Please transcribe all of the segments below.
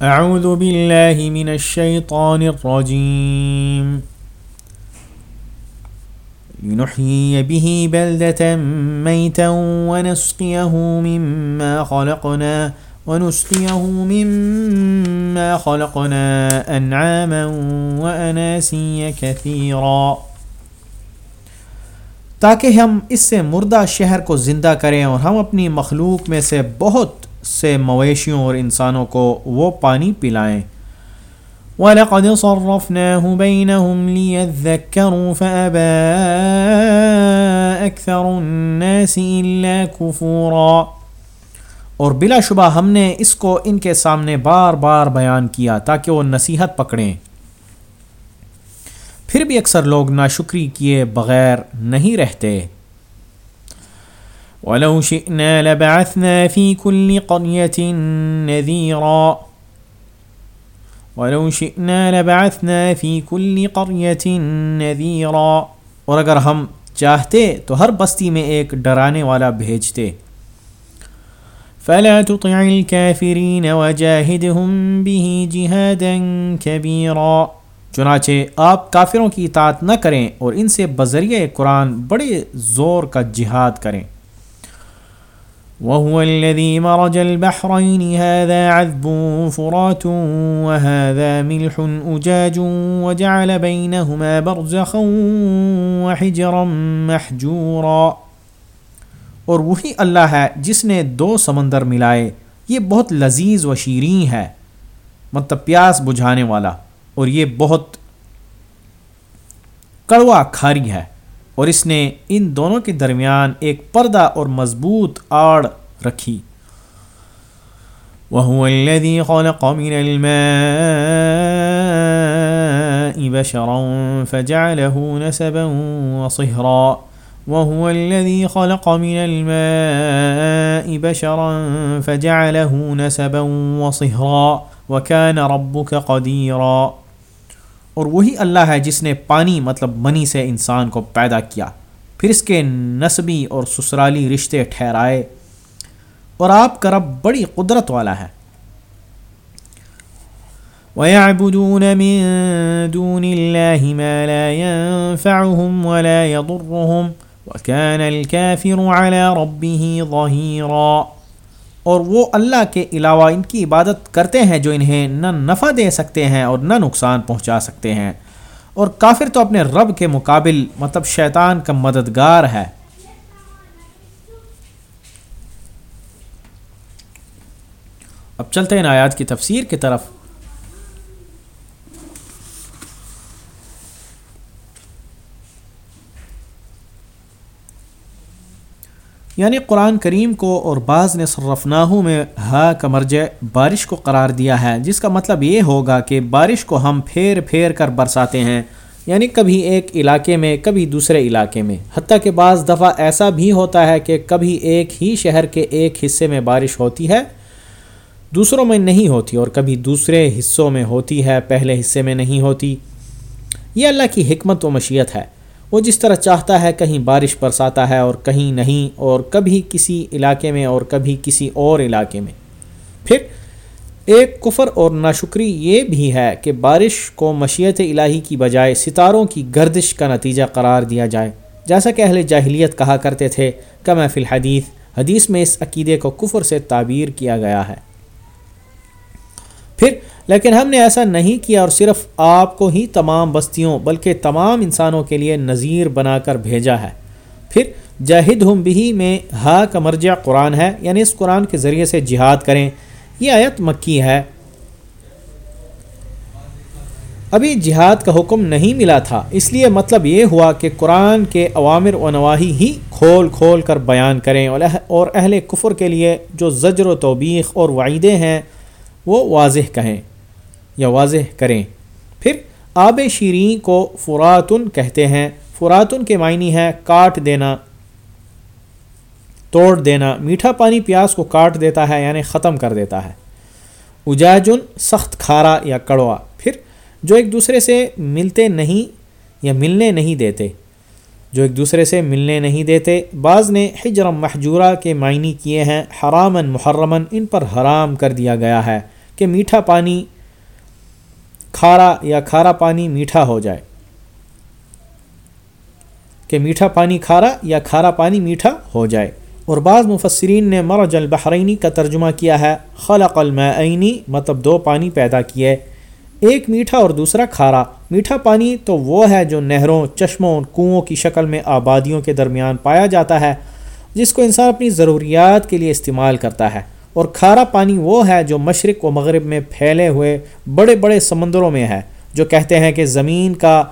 اعوذ باللہ من الشیطان الرجیم لنحيي به بلدة ميتا ونسقيه مما خلقنا، ونسقيه مما خلقنا أنعاما وأناسيا كثيرا. تاکہ ہم اس سے مردہ شہر کو زندہ کریں اور ہم اپنی مخلوق میں سے بہت سے مویشیوں اور انسانوں کو وہ پانی پلائیں۔ وَلَقَدْ صَرَّفْنَاهُ بَيْنَهُمْ لِيَذَّكَّرُوا فَأَبَا أَكْثَرُ النَّاسِ إِلَّا كُفُورًا۔ اور بلا شبہ ہم نے اس کو ان کے سامنے بار بار بیان کیا تاکہ وہ نصیحت پکڑیں۔ پھر بھی اکثر لوگ ناشکری کیے بغیر نہیں رہتے۔ وَلَوْ شِئْنَا لَبَعَثْنَا فِي كُلِّ قَرْيَةٍ نَذِيرًا. وَلَوْ شِئْنَا لَبَعَثْنَا فِي كُلِّ قَرْيَةٍ نَذِيرًا. اور اگر ہم چاہتے تو ہر بستی میں ایک ڈرانے والا بھیجتے. فَلَا تُطِعِ الْكَافِرِينَ وَجَاهِدْهُمْ بِهِ جِهَادًا كَبِيرًا چنانچہ آپ کافروں کی اطاعت نہ کریں اور ان سے بذریعہ قرآن بڑے زور کا جہاد کریں. وهو الذي مرج البحرين، هذا عذب فرات وهذا ملح أجاج وجعل بينهما برزخا وحجرا محجورا۔ اور وہی اللہ ہے جس نے دو سمندر ملائے، یہ بہت لذیذ و شیریں ہے مطلب پیاس بجھانے والا، اور یہ بہت کڑوا کھاری ہے۔ اور اس نے ان دونوں کے درمیان ایک پردہ اور مضبوط آڑ رکھی۔ وهو الذي خلق من الماء بشرا فجعله نسبا وصهرا۔ وهو الذي خلق من الماء بشرا فجعله نسبا وصهرا۔ وكان ربك قديرا۔ اور وہی اللہ ہے جس نے پانی مطلب منی سے انسان کو پیدا کیا، پھر اس کے نسبی اور سسرالی رشتے ٹھہرائے۔ اور آپ کا رب بڑی قدرت والا ہے۔ وَيَعْبُدُونَ مِن دُونِ اللَّهِ مَا لَا يَنفَعُهُمْ وَلَا يَضُرُّهُمْ وَكَانَ الْكَافِرُ عَلَى رَبِّهِ ظَهِيرًا۔ اور وہ اللہ کے علاوہ ان کی عبادت کرتے ہیں جو انہیں نہ نفع دے سکتے ہیں اور نہ نقصان پہنچا سکتے ہیں۔ اور کافر تو اپنے رب کے مقابل مطلب شیطان کا مددگار ہے۔ اب چلتے ہیں آیات کی تفسیر کی طرف۔ یعنی قرآن کریم کو اور بعض نے صرفناہوں میں ہا کا بارش کو قرار دیا ہے، جس کا مطلب یہ ہوگا کہ بارش کو ہم پھیر پھیر کر برساتے ہیں۔ یعنی کبھی ایک علاقے میں، کبھی دوسرے علاقے میں۔ حتیٰ کہ بعض دفعہ ایسا بھی ہوتا ہے کہ کبھی ایک ہی شہر کے ایک حصے میں بارش ہوتی ہے، دوسروں میں نہیں ہوتی اور کبھی دوسرے حصوں میں ہوتی ہے، پہلے حصے میں نہیں ہوتی۔ یہ اللہ کی حکمت و مشیت ہے۔ وہ جس طرح چاہتا ہے کہیں بارش برساتا ہے اور کہیں نہیں اور کبھی کسی علاقے میں اور کبھی کسی اور علاقے میں۔ پھر ایک کفر اور ناشکری یہ بھی ہے کہ بارش کو مشیت الہی کی بجائے ستاروں کی گردش کا نتیجہ قرار دیا جائے۔ جیسا کہ اہل جاہلیت کہا کرتے تھے کہ محفل الحدیث، حدیث میں اس عقیدے کو کفر سے تعبیر کیا گیا ہے۔ پھر لیکن ہم نے ایسا نہیں کیا اور صرف آپ کو ہی تمام بستیوں بلکہ تمام انسانوں کے لیے نظیر بنا کر بھیجا ہے۔ پھر جاہد ہم بھی میں ہا کا مرجع قرآن ہے یعنی اس قرآن کے ذریعے سے جہاد کریں۔ یہ آیت مکی ہے۔ ابھی جہاد کا حکم نہیں ملا تھا، اس لیے مطلب یہ ہوا کہ قرآن کے عوامر و نواحی ہی کھول کھول کر بیان کریں اور اہل کفر کے لیے جو زجر و توبیخ اور وعیدے ہیں، وہ واضح کہیں۔ یا واضح کریں۔ پھر آب شیریں کو فراتن کہتے ہیں۔ فراتن کے معنی ہے کاٹ دینا، توڑ دینا۔ میٹھا پانی پیاس کو کاٹ دیتا ہے یعنی ختم کر دیتا ہے۔ اجاجن، سخت کھارا یا کڑوا۔ پھر جو ایک دوسرے سے ملتے نہیں یا ملنے نہیں دیتے۔ جو ایک دوسرے سے ملنے نہیں دیتے۔ بعض نے حجرم محجورہ کے معنی کیے ہیں حرامن محرمن ان پر حرام کر دیا گیا ہے کہ میٹھا پانی کھارا یا کھارا پانی میٹھا ہو جائے۔ کہ میٹھا پانی کھارا یا کھارا پانی میٹھا ہو جائے۔ اور بعض مفسرین نے مرج البحرینی کا ترجمہ کیا ہے، خلق المعینی مطلب دو پانی پیدا کیے، ایک میٹھا اور دوسرا کھارا۔ میٹھا پانی تو وہ ہے جو نہروں، چشموں، کنوؤں کی شکل میں آبادیوں کے درمیان پایا جاتا ہے، جس کو انسان اپنی ضروریات کے لیے استعمال کرتا ہے۔ اور کھارا پانی وہ ہے جو مشرق و مغرب میں پھیلے ہوئے بڑے بڑے سمندروں میں ہے، جو کہتے ہیں کہ زمین کا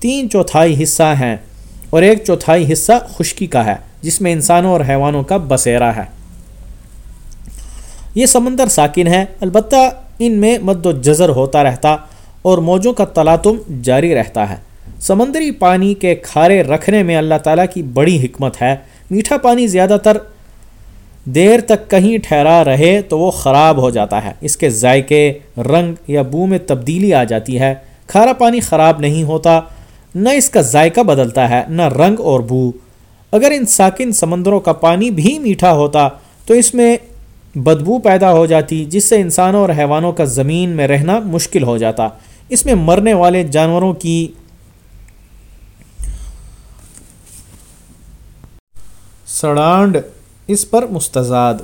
تین چوتھائی حصہ ہیں اور ایک چوتھائی حصہ خشکی کا ہے، جس میں انسانوں اور حیوانوں کا بسیرا ہے۔ یہ سمندر ساکن ہے البتہ ان میں مد و جزر ہوتا رہتا اور موجوں کا تلاتم جاری رہتا ہے۔ سمندری پانی کے کھارے رکھنے میں اللہ تعالیٰ کی بڑی حکمت ہے۔ میٹھا پانی زیادہ تر دیر تک کہیں ٹھہرا رہے تو وہ خراب ہو جاتا ہے۔ اس کے ذائقے، رنگ یا بو میں تبدیلی آ جاتی ہے۔ کھارا پانی خراب نہیں ہوتا، نہ اس کا ذائقہ بدلتا ہے، نہ رنگ اور بو۔ اگر ان ساکن سمندروں کا پانی بھی میٹھا ہوتا تو اس میں بدبو پیدا ہو جاتی، جس سے انسانوں اور حیوانوں کا زمین میں رہنا مشکل ہو جاتا۔ اس میں مرنے والے جانوروں کی سڑانڈ اس پر مستضاد۔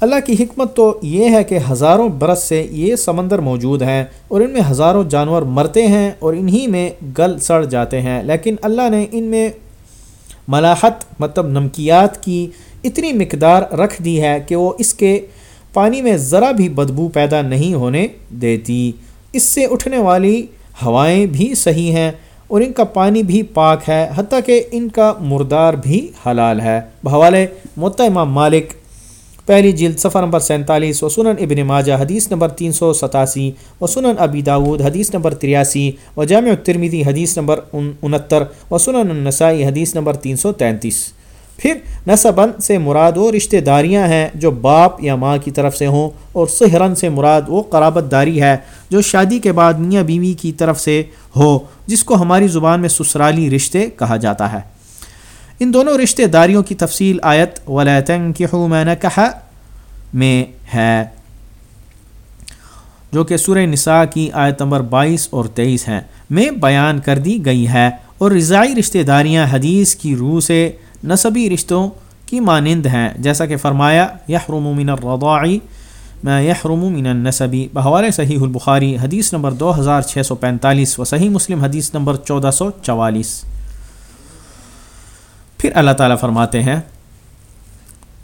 اللہ کی حکمت تو یہ ہے کہ ہزاروں برس سے یہ سمندر موجود ہیں اور ان میں ہزاروں جانور مرتے ہیں اور انہی میں گل سڑ جاتے ہیں، لیکن اللہ نے ان میں ملاحت مطلب نمکیات کی اتنی مقدار رکھ دی ہے کہ وہ اس کے پانی میں ذرا بھی بدبو پیدا نہیں ہونے دیتی۔ اس سے اٹھنے والی ہوائیں بھی صحیح ہیں۔ اور ان کا پانی بھی پاک ہے، حتیٰ کہ ان کا مردار بھی حلال ہے۔ بحوالے امام مالک، پہلی جلد صفحہ نمبر سینتالیس و سنن ابن ماجہ، حدیث نمبر تین سو ستاسی و سنن ابی داود، حدیث نمبر تریاسی و جامع الترمیدی حدیث نمبر انہتر و سنن النسائی، حدیث نمبر تین سو تینتیس۔ پھر نصبن سے مراد وہ رشتہ داریاں ہیں جو باپ یا ماں کی طرف سے ہوں اور سہرن سے مراد وہ قرابت داری ہے جو شادی کے بعد میاں بیوی کی طرف سے ہو، جس کو ہماری زبان میں سسرالی رشتے کہا جاتا ہے۔ ان دونوں رشتہ داریوں کی تفصیل آیت ولاطن کی میں کہا میں ہے، جو کہ سورہ نساء کی آیت نمبر بائیس اور تیئیس ہیں۔ میں بیان کر دی گئی ہے اور رضائی رشتہ داریاں حدیث کی روح سے نصبی رشتوں کی مانند ہیں، جیسا کہ فرمایا یحرم من الرضاعی میں یحرم من النصبی بحوال صحیح البخاری، حدیث نمبر دو ہزار چھ سو پینتالیس و صحیح مسلم، حدیث نمبر چودہ سو چوالیس۔ پھر اللہ تعالیٰ فرماتے ہیں،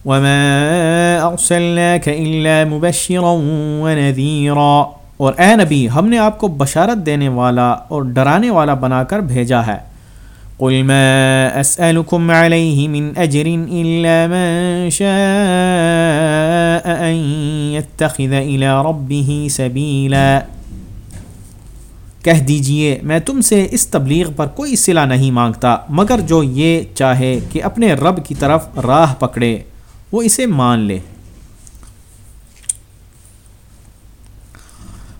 وما مبشرا ونذيرا۔ اور اے نبی، ہم نے آپ کو بشارت دینے والا اور ڈرانے والا بنا کر بھیجا ہے۔ قل ما اسألكم عليه من اجر الا من شاء ان يتخذ الى ربه سبيلا۔ کہہ دیجیے، میں تم سے اس تبلیغ پر کوئی صلہ نہیں مانگتا، مگر جو یہ چاہے کہ اپنے رب کی طرف راہ پکڑے، وہ اسے مان لے۔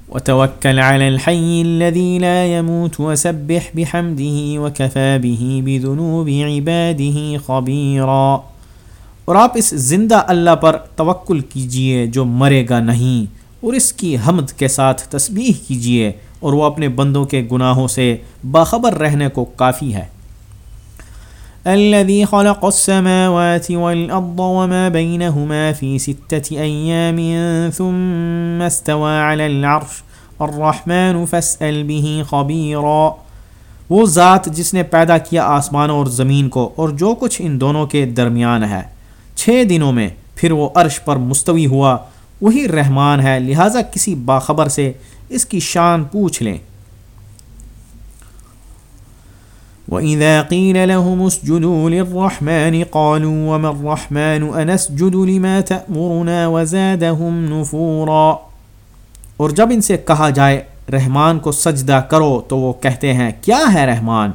وتوكل على الحي الذي لا يموت وسبح بحمده وكفى به بذنوب عباده خبيرا۔ اور آپ اس زندہ اللہ پر توکل کیجیے جو مرے گا نہیں، اور اس کی حمد کے ساتھ تسبیح کیجیے، اور وہ اپنے بندوں کے گناہوں سے باخبر رہنے کو کافی ہے۔ الذي خلق السماوات والأرض وما بينهما في ستة أيام ثم استوى على العرش. الرحمن فاسأل به خبيرا. وہ ذات جس نے پیدا کیا آسمانوں اور زمین کو اور جو کچھ ان دونوں کے درمیان ہے. چھ دنوں میں پھر وہ عرش پر مستوی ہوا. وہی رحمان ہے، لہٰذا کسی باخبر سے اس کی شان پوچھ لیں۔ وَإِذَا قِيلَ لَهُمُ اسْجُدُوا لِلرَّحْمَنِ قَالُوا وَمَا الرَّحْمَنُ أَنَسْجُدُ لِمَا تَأْمُرُنَا وَزَادَهُمْ نُفُورًا اور جب ان سے کہا جائے رحمان کو سجدہ کرو تو وہ کہتے ہیں، کیا ہے رحمان؟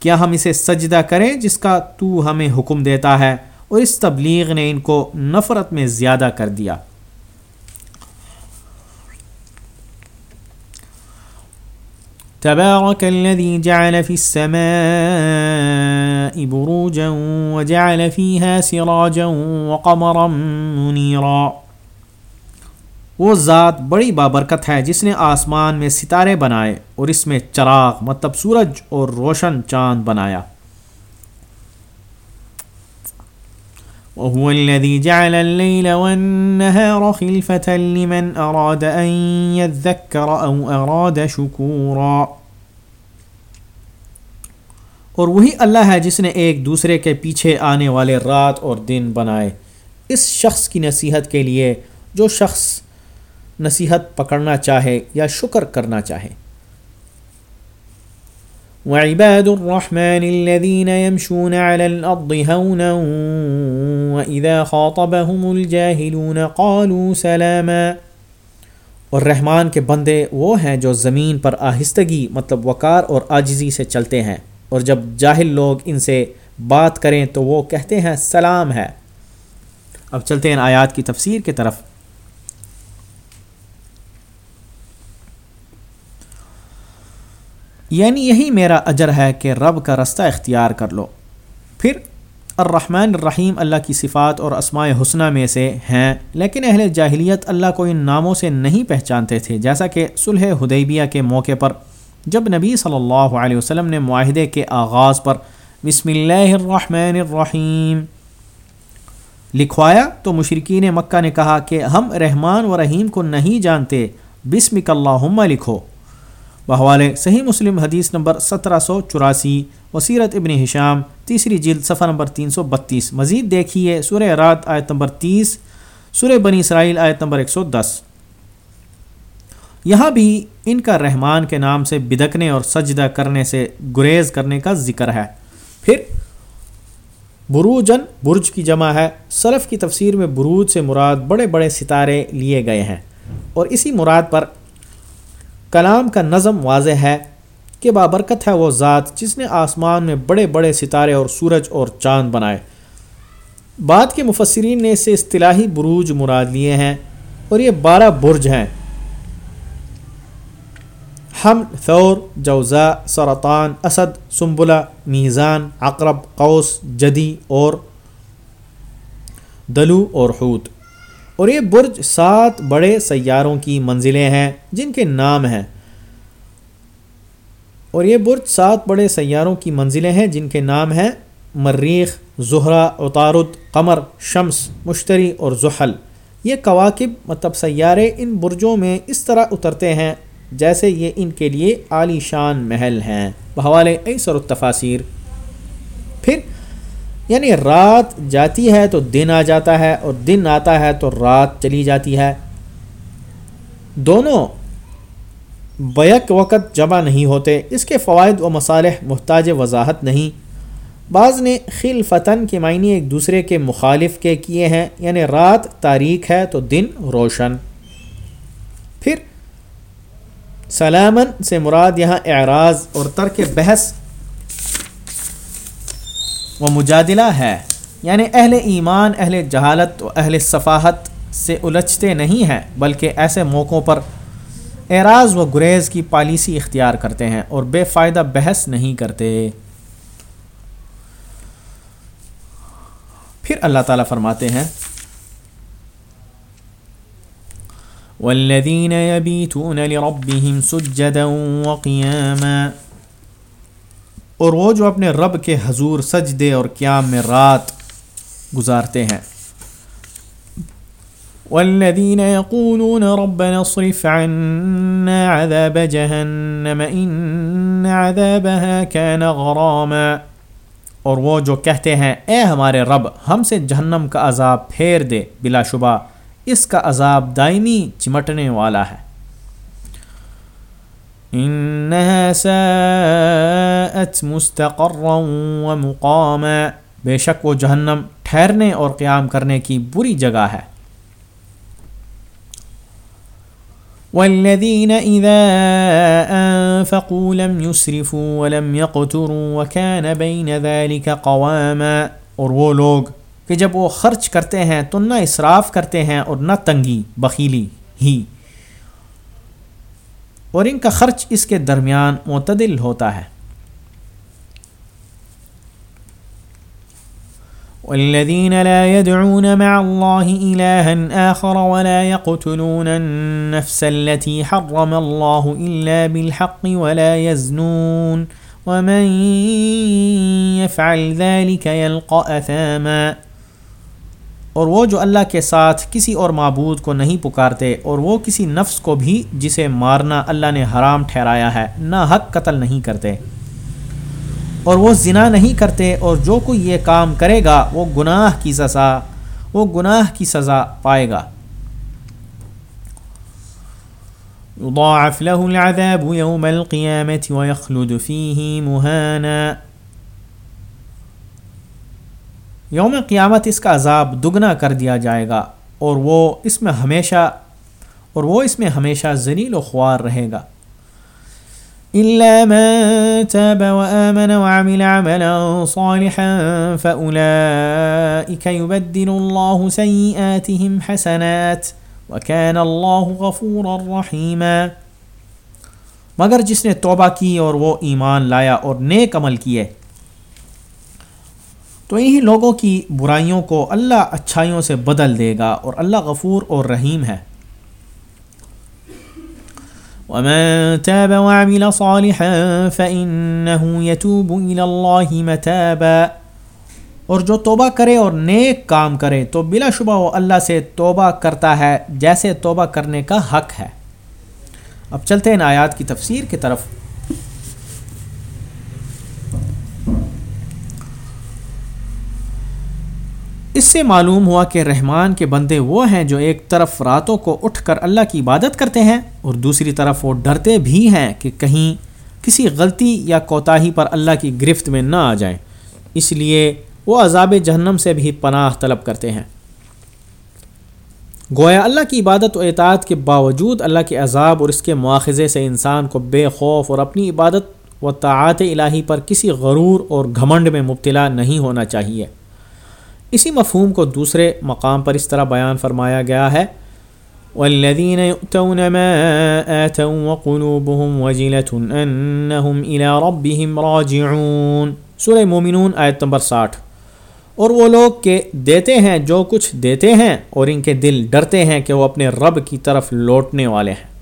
کیا ہم اسے سجدہ کریں جس کا تو ہمیں حکم دیتا ہے؟ اور اس تبلیغ نے ان کو نفرت میں زیادہ کر دیا۔ تبارك الذي جعل في السماء بروجا وجعل فيها سراجا وقمرا منيرا۔ وہ ذات بڑی بابرکت ہے جس نے آسمان میں ستارے بنائے اور اس میں چراغ مطلب سورج اور روشن چاند بنایا۔ وهو الذي جعل الليل والنهار خلفة لمن أراد أن يذكر أو أراد شكورا۔ اور وہی اللہ ہے جس نے ایک دوسرے کے پیچھے آنے والے رات اور دن بنائے۔ اس شخص کی نصیحت کے لیے جو شخص نصیحت پکڑنا چاہے یا شکر کرنا چاہے۔ وعباد الرحمن الذين يمشون على الأرض هونا وإذا خاطبهم الجاهلون قالوا سلاما۔ اور رحمان کے بندے وہ ہیں جو زمین پر آہستگی مطلب وقار اور آجزی سے چلتے ہیں۔ اور جب جاہل لوگ ان سے بات کریں تو وہ کہتے ہیں سلام ہے۔ اب چلتے ہیں آیات کی تفسیر کی طرف۔ یعنی یہی میرا اجر ہے کہ رب کا رستہ اختیار کر لو۔ پھر الرحمن الرحیم اللہ کی صفات اور اسماء حسنہ میں سے ہیں، لیکن اہل جاہلیت اللہ کو ان ناموں سے نہیں پہچانتے تھے، جیسا کہ صلح حدیبیہ کے موقع پر جب نبی صلی اللہ علیہ وسلم نے معاہدے کے آغاز پر بسم اللہ الرحمن الرحیم لکھوایا، تو مشرقین مکہ نے کہا کہ ہم رحمان و رحیم کو نہیں جانتے، بسمک اللہم لکھو۔ بحوالے صحیح مسلم حدیث نمبر سترہ سو چوراسی، وسیرت ابن حشام تیسری جلد صفحہ نمبر تین سو بتیس۔ مزید دیکھیے سورہ رات آیت نمبر تیس، سورہ بنی اسرائیل آیت نمبر ایک سو دس۔ یہاں بھی ان کا رحمان کے نام سے بدکنے اور سجدہ کرنے سے گریز کرنے کا ذکر ہے۔ پھر بروجن، برج کی جمع ہے۔ سلف کی تفسیر میں بروج سے مراد بڑے بڑے ستارے لیے گئے ہیں۔ اور اسی مراد پر کلام کا نظم واضح ہے کہ بابرکت ہے وہ ذات جس نے آسمان میں بڑے بڑے ستارے اور سورج اور چاند بنائے۔ بعد کے مفسرین نے اسے اصطلاحی بروج مراد لیے ہیں اور یہ بارہ برج ہیں۔ ہم ثور جوزا سرطان، اسد سنبلا میزان اقرب قوس، جدی اور دلو اور حوت۔ اور یہ برج سات بڑے سیاروں کی منزلیں ہیں جن کے نام ہیں۔ اور یہ برج سات بڑے سیاروں کی منزلیں ہیں جن کے نام ہیں مریخ زہرہ اتارد قمر، شمس، مشتری اور زحل۔ یہ کواکب مطلب سیارے ان برجوں میں اس طرح اترتے ہیں جیسے یہ ان کے لیے عالی شان محل ہیں۔ بحوالے ایسر التفاصیر پھر یعنی رات جاتی ہے تو دن آ جاتا ہے اور دن آتا ہے تو رات چلی جاتی ہے۔ دونوں بیک وقت جمع نہیں ہوتے، اس کے فوائد و مصالح محتاج وضاحت نہیں۔ بعض نے خل فتن کے معنی ایک دوسرے کے مخالف کے کیے ہیں یعنی رات تاریخ ہے تو دن روشن۔ پھر سلامن سے مراد یہاں اعراض اور ترک بحث وہ مجادلہ ہے۔ یعنی اہل ایمان، اہل جہالت و اہل صفاحت سے الجھتے نہیں ہیں، بلکہ ایسے موقعوں پر اعراض و گریز کی پالیسی اختیار کرتے ہیں اور بے فائدہ بحث نہیں کرتے۔ پھر اللہ تعالیٰ فرماتے ہیں، والذين يبيتون لربهم سجدا وقياما اور وہ جو اپنے رب کے حضور سجدے اور قیام میں رات گزارتے ہیں۔ والذین يقولون ربنا اصرف عنا عذاب جہنم ان عذابها كان غراما۔ اور وہ جو کہتے ہیں، اے ہمارے رب، ہم سے جہنم کا عذاب پھیر دے بلا شبہ، اس کا عذاب دائمی چمٹنے والا ہے۔ انها ساءت مستقرا ومقاما۔ بے شک وہ جہنم ٹھہرنے اور قیام کرنے کی بری جگہ ہے۔ والذين إذا أنفقوا لم يسرفوا ولم يقتروا وكان بين ذلك قواما۔ اور وہ لوگ کہ جب وہ خرچ کرتے ہیں تو نہ اسراف کرتے ہیں اور نہ تنگی، بخیلی ہی۔ اور ان کا خرچ اس کے درمیان معتدل ہوتا ہے۔ والذين لا يدعون مع الله إلها آخر ولا يقتلون النفس التي حرم الله إلا بالحق ولا يزنون ومن يفعل ذلك يلقى أثاما اور وہ جو اللہ کے ساتھ کسی اور معبود کو نہیں پکارتے اور وہ کسی نفس کو بھی جسے مارنا اللہ نے حرام ٹھہرایا ہے، نہ حق قتل نہیں کرتے۔ اور وہ زنا نہیں کرتے اور جو کوئی یہ کام کرے گا، وہ گناہ کی سزا، وہ گناہ کی سزا پائے گا۔ يضاعف له العذاب يوم القيامة ويخلد فيه مهانا یوم قیامت اس کا عذاب دگنا کر دیا جائے گا اور وہ اس میں ہمیشہ اور وہ اس میں ہمیشہ ذلیل و خوار رہے گا۔ إلا من تاب وآمن وعمل عملا صالحا فأولئك يبدل الله سيئاتهم حسنات وكان الله غفورا رحيما۔ مگر جس نے توبہ کی اور وہ ایمان لایا اور نیک عمل کیے تو انہی لوگوں کی برائیوں کو اللہ اچھائیوں سے بدل دے گا اور اللہ غفور اور رحیم ہے۔ ومن تاب وعمل صالحا فإنه يتوب إلى الله متابا۔ اور جو توبہ کرے اور نیک کام کرے تو بلا شبہ وہ اللہ سے توبہ کرتا ہے جیسے توبہ کرنے کا حق ہے۔ اب چلتے ہیں آیات کی تفسیر کی طرف۔ اس سے معلوم ہوا کہ رحمان کے بندے وہ ہیں جو ایک طرف راتوں کو اٹھ کر اللہ کی عبادت کرتے ہیں اور دوسری طرف وہ ڈرتے بھی ہیں کہ کہیں کسی غلطی یا کوتاہی پر اللہ کی گرفت میں نہ آ جائیں۔ اس لیے وہ عذاب جہنم سے بھی پناہ طلب کرتے ہیں۔ گویا اللہ کی عبادت و اطاعت کے باوجود اللہ کے عذاب اور اس کے مواخذے سے انسان کو بے خوف اور اپنی عبادت و طاعت الہی پر کسی غرور اور گھمنڈ میں مبتلا نہیں ہونا چاہیے۔ اسی مفہوم کو دوسرے مقام پر اس طرح بیان فرمایا گیا ہے۔ والذين يؤتون ما آتوا وقلوبهم وجلة أنهم إلى ربهم راجعون۔ سورہ مومنون آیت نمبر ساٹھ۔ اور وہ لوگ کہ دیتے ہیں جو کچھ دیتے ہیں اور ان کے دل ڈرتے ہیں کہ وہ اپنے رب کی طرف لوٹنے والے ہیں۔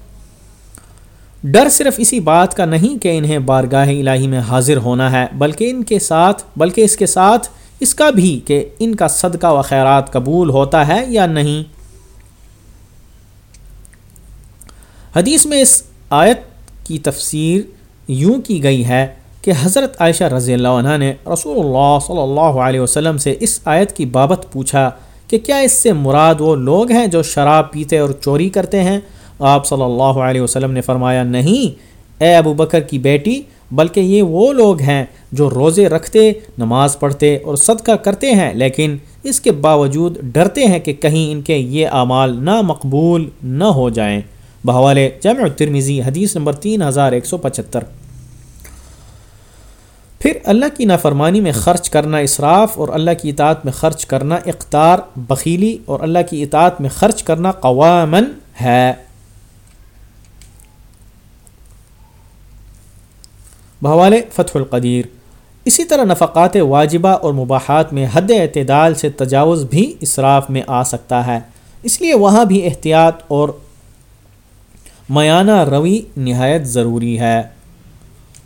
ڈر صرف اسی بات کا نہیں کہ انہیں بارگاہ الہی میں حاضر ہونا ہے، بلکہ ان کے ساتھ، بلکہ اس کے ساتھ اس کا بھی کہ ان کا صدقہ و خیرات قبول ہوتا ہے یا نہیں۔ حدیث میں اس آیت کی تفسیر یوں کی گئی ہے کہ حضرت عائشہ رضی اللہ عنہ نے رسول اللہ صلی اللہ علیہ وسلم سے اس آیت کی بابت پوچھا کہ کیا اس سے مراد وہ لوگ ہیں جو شراب پیتے اور چوری کرتے ہیں؟ آپ صلی اللہ علیہ وسلم نے فرمایا، نہیں، اے ابو بکر کی بیٹی بلکہ یہ وہ لوگ ہیں جو روزے رکھتے، نماز پڑھتے اور صدقہ کرتے ہیں، لیکن اس کے باوجود ڈرتے ہیں کہ کہیں ان کے یہ اعمال نہ مقبول نہ ہو جائیں۔ بحوالے جامع ترمیزی حدیث نمبر تین ہزار ایک سو پچہتر۔ پھر اللہ کی نافرمانی میں خرچ کرنا اصراف اور اللہ کی اطاعت میں خرچ کرنا اقتار، بخیلی اور اللہ کی اطاعت میں خرچ کرنا قوامن ہے۔ بحوالے فتح القدیر۔ اسی طرح نفقات واجبہ اور مباحات میں حد اعتدال سے تجاوز بھی اصراف میں آ سکتا ہے۔ اس لیے وہاں بھی احتیاط اور میانہ روی نہایت ضروری ہے۔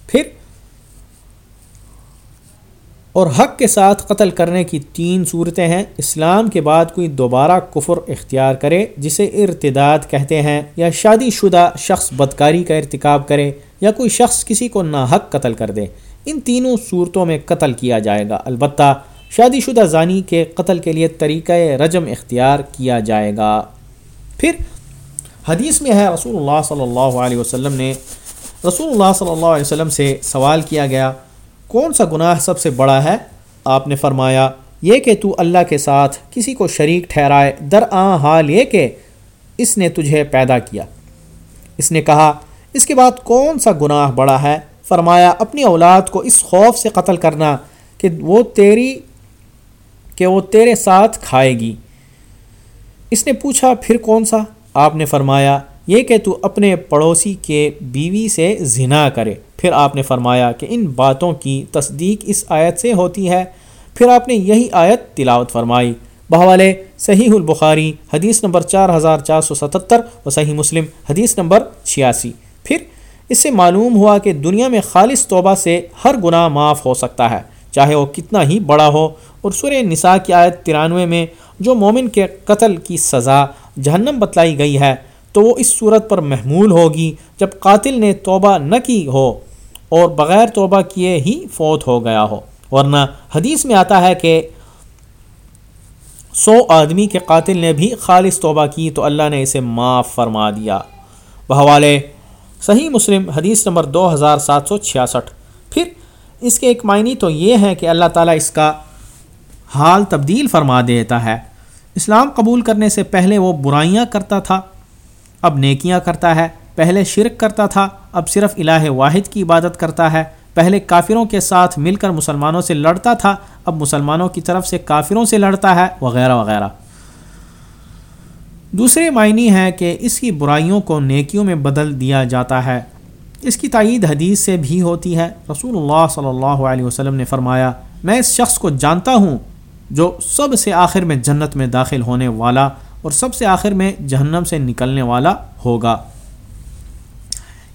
پھر، اور حق کے ساتھ قتل کرنے کی تین صورتیں ہیں۔ اسلام کے بعد کوئی دوبارہ کفر اختیار کرے، جسے ارتداد کہتے ہیں، یا شادی شدہ شخص بدکاری کا ارتکاب کرے۔ یا کوئی شخص کسی کو ناحق قتل کر دے، ان تینوں صورتوں میں قتل کیا جائے گا۔ البتہ شادی شدہ زانی کے قتل کے لیے طریقہ رجم اختیار کیا جائے گا۔ پھر حدیث میں ہے رسول اللہ صلی اللہ علیہ وسلم نے رسول اللہ صلی اللہ علیہ وسلم سے سوال کیا گیا، کون سا گناہ سب سے بڑا ہے؟ آپ نے فرمایا، یہ کہ تو اللہ کے ساتھ کسی کو شریک ٹھہرائے، در آ حال یہ کہ اس نے تجھے پیدا کیا۔ اس نے کہا اس کے بعد کون سا گناہ بڑا ہے؟ فرمایا، اپنی اولاد کو اس خوف سے قتل کرنا کہ وہ تیری، کہ وہ تیرے ساتھ کھائے گی۔ اس نے پوچھا، پھر کون سا؟ آپ نے فرمایا، یہ کہ تو اپنے پڑوسی کے بیوی سے زنا کرے۔ پھر آپ نے فرمایا کہ ان باتوں کی تصدیق اس آیت سے ہوتی ہے۔ پھر آپ نے یہی آیت تلاوت فرمائی۔ بہوالے، صحیح البخاری، حدیث نمبر چار ہزار چار سو ستتر، و صحیح مسلم، حدیث نمبر چھیاسی۔ پھر اس سے معلوم ہوا کہ دنیا میں خالص توبہ سے ہر گناہ معاف ہو سکتا ہے، چاہے وہ کتنا ہی بڑا ہو۔ اور سورہ نساء کی آیت ترانوے میں جو مومن کے قتل کی سزا جہنم بتلائی گئی ہے، تو وہ اس صورت پر محمول ہوگی جب قاتل نے توبہ نہ کی ہو اور بغیر توبہ کیے ہی فوت ہو گیا ہو۔ ورنہ حدیث میں آتا ہے کہ سو آدمی کے قاتل نے بھی خالص توبہ کی تو اللہ نے اسے معاف فرما دیا۔ بحوالے صحیح مسلم حدیث نمبر دو ہزار سات سو چھیاسٹھ۔ پھر اس کے ایک معنی تو یہ ہے کہ اللہ تعالیٰ اس کا حال تبدیل فرما دیتا ہے۔ اسلام قبول کرنے سے پہلے وہ برائیاں کرتا تھا، اب نیکیاں کرتا ہے۔ پہلے شرک کرتا تھا، اب صرف الہ واحد کی عبادت کرتا ہے۔ پہلے کافروں کے ساتھ مل کر مسلمانوں سے لڑتا تھا، اب مسلمانوں کی طرف سے کافروں سے لڑتا ہے، وغیرہ وغیرہ۔ دوسرے معنی ہے کہ اس کی برائیوں کو نیکیوں میں بدل دیا جاتا ہے۔ اس کی تائید حدیث سے بھی ہوتی ہے۔ رسول اللہ صلی اللہ علیہ وسلم نے فرمایا، میں اس شخص کو جانتا ہوں جو سب سے آخر میں جنت میں داخل ہونے والا اور سب سے آخر میں جہنم سے نکلنے والا ہوگا۔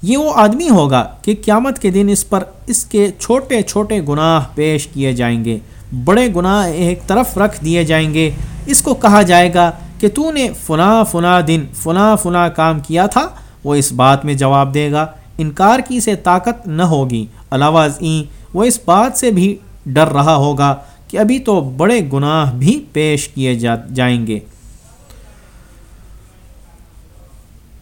یہ وہ آدمی ہوگا کہ قیامت کے دن اس پر اس کے چھوٹے چھوٹے گناہ پیش کیے جائیں گے۔ بڑے گناہ ایک طرف رکھ دیے جائیں گے۔ اس کو کہا جائے گا کہ تو نے فلاں فلاں دن فلاں فلاں کام کیا تھا، وہ اس بات میں جواب دے گا، انکار کی سے طاقت نہ ہوگی۔ علاوہ ازیں وہ اس بات سے بھی ڈر رہا ہوگا کہ ابھی تو بڑے گناہ بھی پیش کیے جا، جائیں گے۔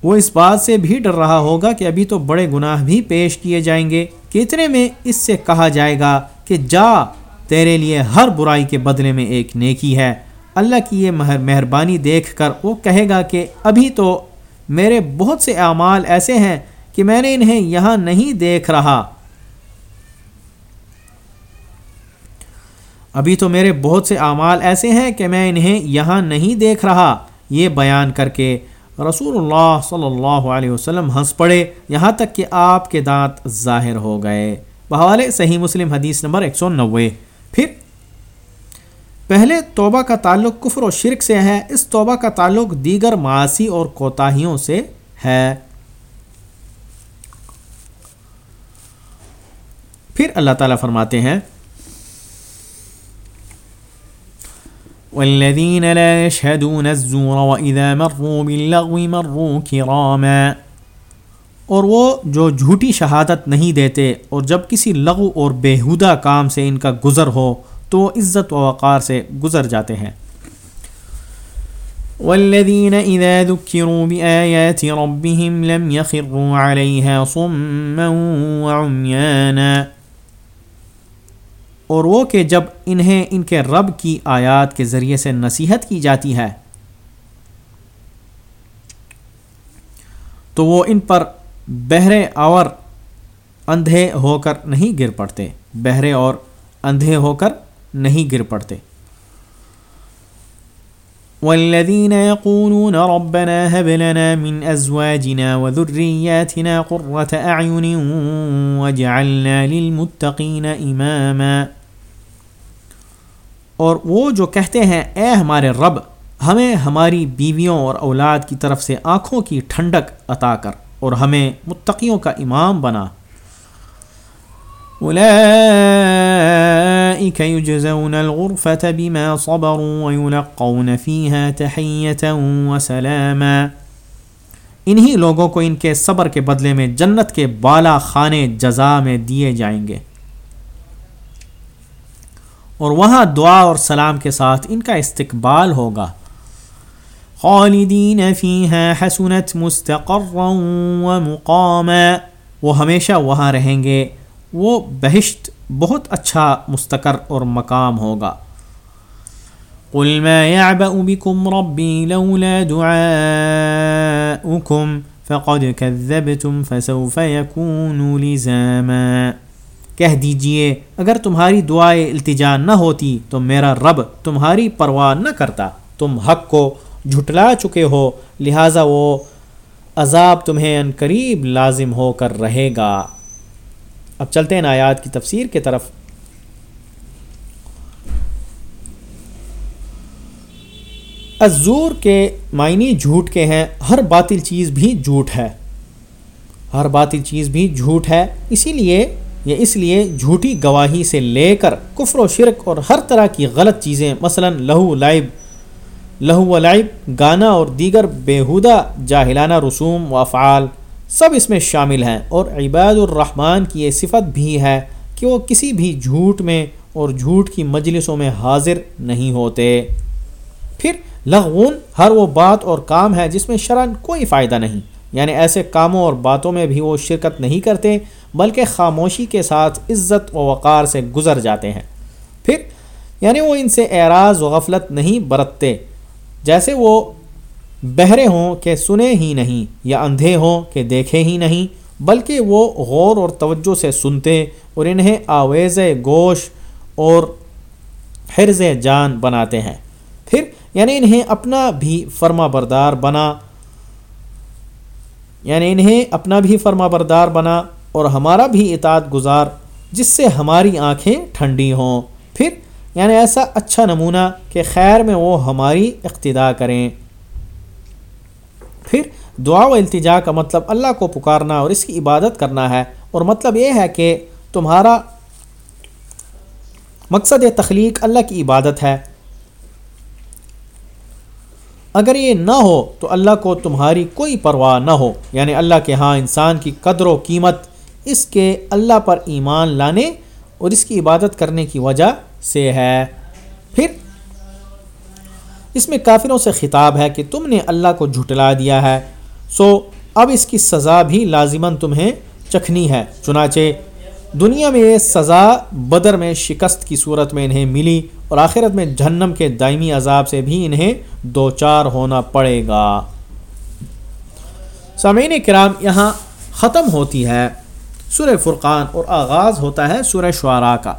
وہ اس بات سے بھی ڈر رہا ہوگا کہ ابھی تو بڑے گناہ بھی پیش کیے جائیں گے۔ کتنے میں اس سے کہا جائے گا کہ جا، تیرے لیے ہر برائی کے بدلے میں ایک نیکی ہے۔ اللہ کی یہ مہربانی دیکھ کر وہ کہے گا کہ ابھی تو میرے بہت سے اعمال ایسے ہیں کہ میں نے انہیں یہاں نہیں دیکھ رہا۔ ابھی تو میرے بہت سے اعمال ایسے ہیں کہ میں انہیں یہاں نہیں دیکھ رہا۔ یہ بیان کر کے رسول اللہ صلی اللہ علیہ وسلم ہنس پڑے۔ یہاں تک کہ آپ کے دانت ظاہر ہو گئے۔ بحوالے صحیح مسلم حدیث نمبر ایک سو نوے۔ پھر پہلے توبہ کا تعلق کفر و شرک سے ہے، اس توبہ کا تعلق دیگر معاشی اور کوتاہیوں سے ہے۔ پھر اللہ تعالیٰ فرماتے ہیں، والذين لا يشهدون الزور وإذا مروا باللغو مروا كراما۔ اور وہ جو جھوٹی شہادت نہیں دیتے اور جب کسی لغو اور بےحودہ کام سے ان کا گزر ہو تو وہ عزت و وقار سے گزر جاتے ہیں۔ والذين إذا ذكروا بآيات ربهم لم يخروا عليها صما وعميانا۔ اور وہ کہ جب انہیں ان کے رب کی آیات کے ذریعے سے نصیحت کی جاتی ہے، تو وہ ان پر بہرے اور اندھے ہو کر نہیں گر پڑتے۔ بہرے اور اندھے ہو کر نہیں گر پڑتے۔ والذين يقولون ربنا هب لنا من ازواجنا وذرياتنا قرة اعين واجعلنا للمتقين اماما اور وہ جو کہتے ہیں، اے ہمارے رب، ہمیں ہماری بیویوں اور اولاد کی طرف سے آنکھوں کی ٹھنڈک عطا کر اور ہمیں متقیوں کا امام بنا۔ بما صبروا ويلقون فيها تحية وسلاما. انہی لوگوں کو ان کے صبر کے بدلے میں جنت کے بالا خانے جزا میں دیے جائیں گے۔ اور وہاں دعا اور سلام کے ساتھ ان کا استقبال ہوگا۔ خالدین حسنت وہ ہمیشہ وہاں رہیں گے۔ وہ بہشت بہت اچھا مستقر اور مقام ہوگا۔ قل ما يعبأ بكم ربي لولا دعاؤكم فقد كذبتم فسوف يكون لزاما۔ کہہ دیجیے، اگر تمہاری دعائیں التجا نہ ہوتی تو میرا رب تمہاری پرواہ نہ کرتا۔ تم حق کو جھٹلا چکے ہو، لہٰذا وہ عذاب تمہیں ان قریب لازم ہو کر رہے گا۔ اب چلتے ہیں آیات کی تفسیر کی طرف۔ ازور کے معنی جھوٹ کے ہیں، ہر باطل چیز بھی جھوٹ ہے۔ ہر باطل چیز بھی جھوٹ ہے، اسی لیے یہ اس لیے جھوٹی گواہی سے لے کر کفر و شرک اور ہر طرح کی غلط چیزیں، مثلا لہو لائب لہو و لائب گانا اور دیگر بیہودہ جاہلانہ رسوم و افعال۔ سب اس میں شامل ہیں اور عباد الرحمن کی یہ صفت بھی ہے کہ وہ کسی بھی جھوٹ میں اور جھوٹ کی مجلسوں میں حاضر نہیں ہوتے۔ پھر لغون ہر وہ بات اور کام ہے جس میں شرن کوئی فائدہ نہیں۔ یعنی ایسے کاموں اور باتوں میں بھی وہ شرکت نہیں کرتے، بلکہ خاموشی کے ساتھ عزت و وقار سے گزر جاتے ہیں۔ پھر یعنی وہ ان سے اعراض و غفلت نہیں برتتے، جیسے وہ بہرے ہوں کہ سنے ہی نہیں یا اندھے ہوں کہ دیکھے ہی نہیں، بلکہ وہ غور اور توجہ سے سنتے اور انہیں آویز گوش اور حرز جان بناتے ہیں۔ پھر یعنی انہیں اپنا بھی فرما بردار بنا یعنی انہیں اپنا بھی فرما بردار بنا اور ہمارا بھی اطاعت گزار جس سے ہماری آنکھیں ٹھنڈی ہوں۔ پھر یعنی ایسا اچھا نمونہ کہ خیر میں وہ ہماری اقتدا کریں۔ پھر دعا و التجا کا مطلب اللہ کو پکارنا اور اس کی عبادت کرنا ہے اور مطلب یہ ہے کہ تمہارا مقصد تخلیق اللہ کی عبادت ہے۔ اگر یہ نہ ہو تو اللہ کو تمہاری کوئی پرواہ نہ ہو یعنی اللہ کے ہاں انسان کی قدر و قیمت اس کے اللہ پر ایمان لانے اور اس کی عبادت کرنے کی وجہ سے ہے۔ پھر اس میں کافروں سے خطاب ہے کہ تم نے اللہ کو جھٹلا دیا ہے۔ سو، اب اس کی سزا بھی لازماً تمہیں چکھنی ہے۔ چنانچہ، دنیا میں یہ سزا بدر میں شکست کی صورت میں انہیں ملی اور آخرت میں جہنم کے دائمی عذاب سے بھی انہیں دو چار ہونا پڑے گا۔ سامعین کرام، یہاں ختم ہوتی ہے سورہ فرقان اور آغاز ہوتا ہے سورہ شعراء کا۔